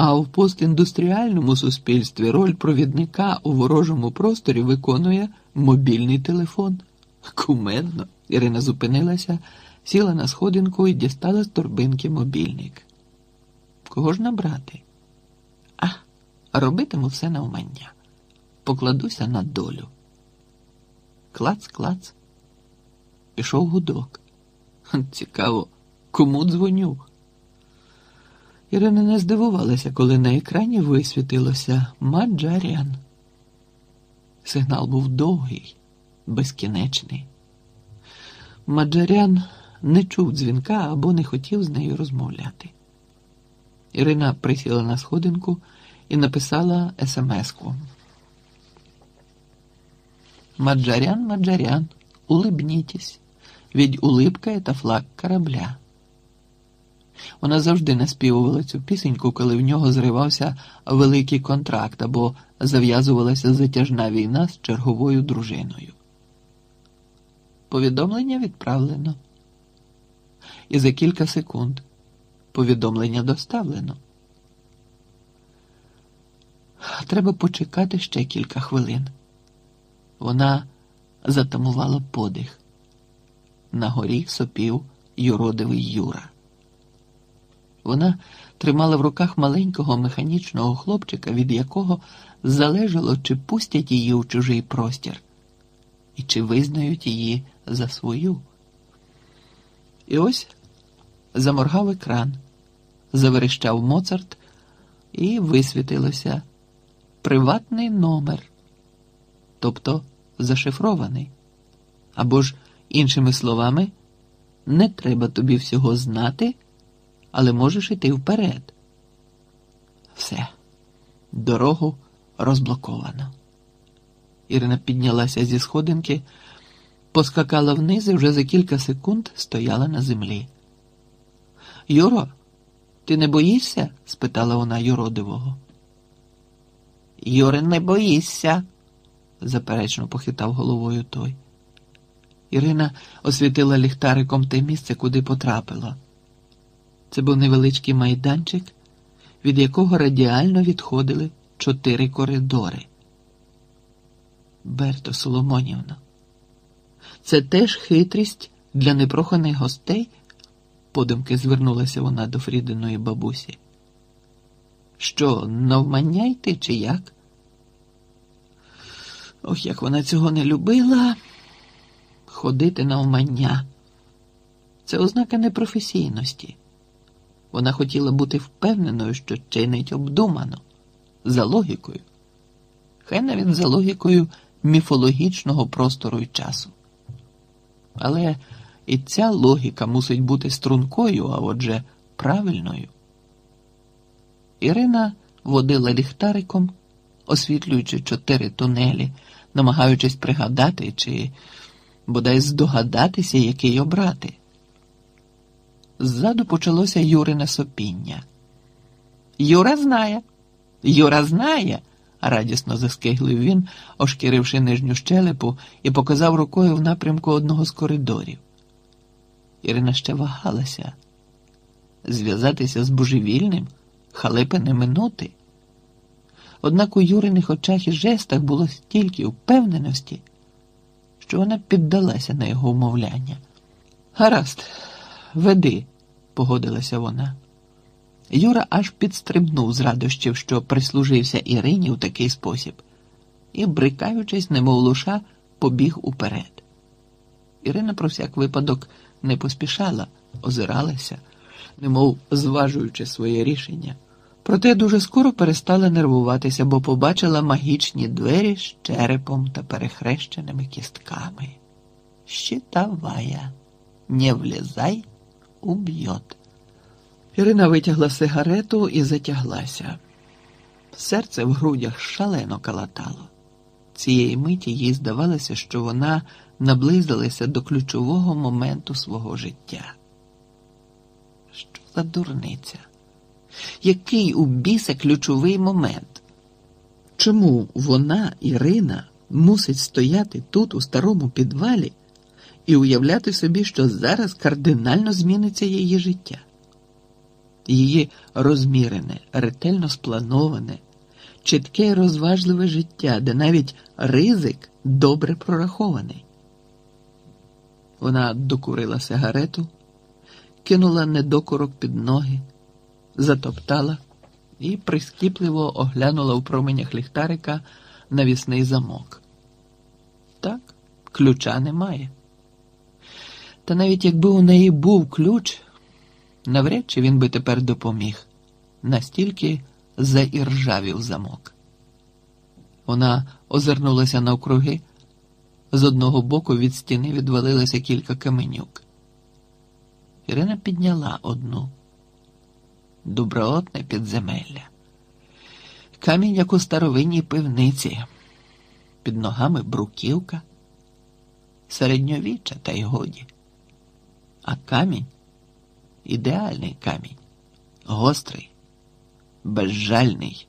А в постіндустріальному суспільстві роль провідника у ворожому просторі виконує мобільний телефон. Кумедно. Ірина зупинилася, сіла на сходинку і дістала з торбинки мобільник. Кого ж набрати? А, робитиму все навмання. Покладуся на долю. Клац, клац. Пішов гудок. Цікаво, кому дзвоню? Ірина не здивувалася, коли на екрані висвітилося Маджарян. Сигнал був довгий, безкінечний. Маджарян не чув дзвінка або не хотів з нею розмовляти. Ірина присіла на сходинку і написала смс-ку. Маджарян, Маджарян, улыбнітесь, ведь улыбка – это флаг корабля. Вона завжди наспівувала цю пісеньку, коли в нього зривався великий контракт або зав'язувалася затяжна війна з черговою дружиною. Повідомлення відправлено. І за кілька секунд повідомлення доставлено. Треба почекати ще кілька хвилин. Вона затамувала подих. На горі сопів юродивий Юра. Вона тримала в руках маленького механічного хлопчика, від якого залежало, чи пустять її у чужий простір, і чи визнають її за свою. І ось заморгав екран, заверещав Моцарт, і висвітилося приватний номер, тобто зашифрований. Або ж, іншими словами, не треба тобі всього знати але можеш іти вперед. Все, дорогу розблоковано. Ірина піднялася зі сходинки, поскакала вниз і вже за кілька секунд стояла на землі. Юро, ти не боїшся? спитала вона юродивого. Юри, не боїшся, заперечно похитав головою той. Ірина освітила ліхтариком те місце, куди потрапила. Це був невеличкий майданчик, від якого радіально відходили чотири коридори. Берто Соломонівна, це теж хитрість для непроханих гостей, подумки звернулася вона до Фрідиної бабусі. Що, навмання йти чи як? Ох, як вона цього не любила, ходити навмання. Це ознака непрофесійності. Вона хотіла бути впевненою, що чинить обдумано, за логікою, хай навіть за логікою міфологічного простору і часу. Але і ця логіка мусить бути стрункою, а отже, правильною. Ірина водила ліхтариком, освітлюючи чотири тунелі, намагаючись пригадати чи бодай здогадатися, який обрати. Ззаду почалося Юрине сопіння. Юра знає, Юра знає, радісно заскиглив він, ошкіривши нижню щелепу, і показав рукою в напрямку одного з коридорів. Ірина ще вагалася. Зв'язатися з божевільним халепи не минути. Однак у Юриних очах і жестах було стільки впевненості, що вона піддалася на його умовляння. Гаразд веди, погодилася вона. Юра аж підстрибнув з радощів, що прислужився Ірині у такий спосіб, і, брикаючись, немов луша, побіг уперед. Ірина про всяк випадок не поспішала, озиралася, немов зважуючи своє рішення. Проте дуже скоро перестала нервуватися, бо побачила магічні двері з черепом та перехрещеними кістками. Щитавая, не влізай уб'єт. Ірина витягла сигарету і затяглася. Серце в грудях шалено калатало. Цієї миті їй здавалося, що вона наблизилася до ключового моменту свого життя. Що за дурниця? Який у біса ключовий момент? Чому вона, Ірина, мусить стояти тут, у старому підвалі? І уявляти собі, що зараз кардинально зміниться її життя. її розмірене, ретельно сплановане, чітке і розважливе життя, де навіть ризик добре прорахований. Вона докурила сигарету, кинула недокурок під ноги, затоптала і прискіпливо оглянула в променях ліхтарика навісний замок. Так, ключа немає. Та навіть якби у неї був ключ, навряд чи він би тепер допоміг, настільки заіржавів замок. Вона озирнулася навкруги. З одного боку від стіни відвалилося кілька каменюк. Ірина підняла одну доброотне підземелля. Камінь, як у старовинній пивниці, під ногами бруківка, середньовіччя та й годі. А камінь? Ідеальний камінь, гострий, безжальний.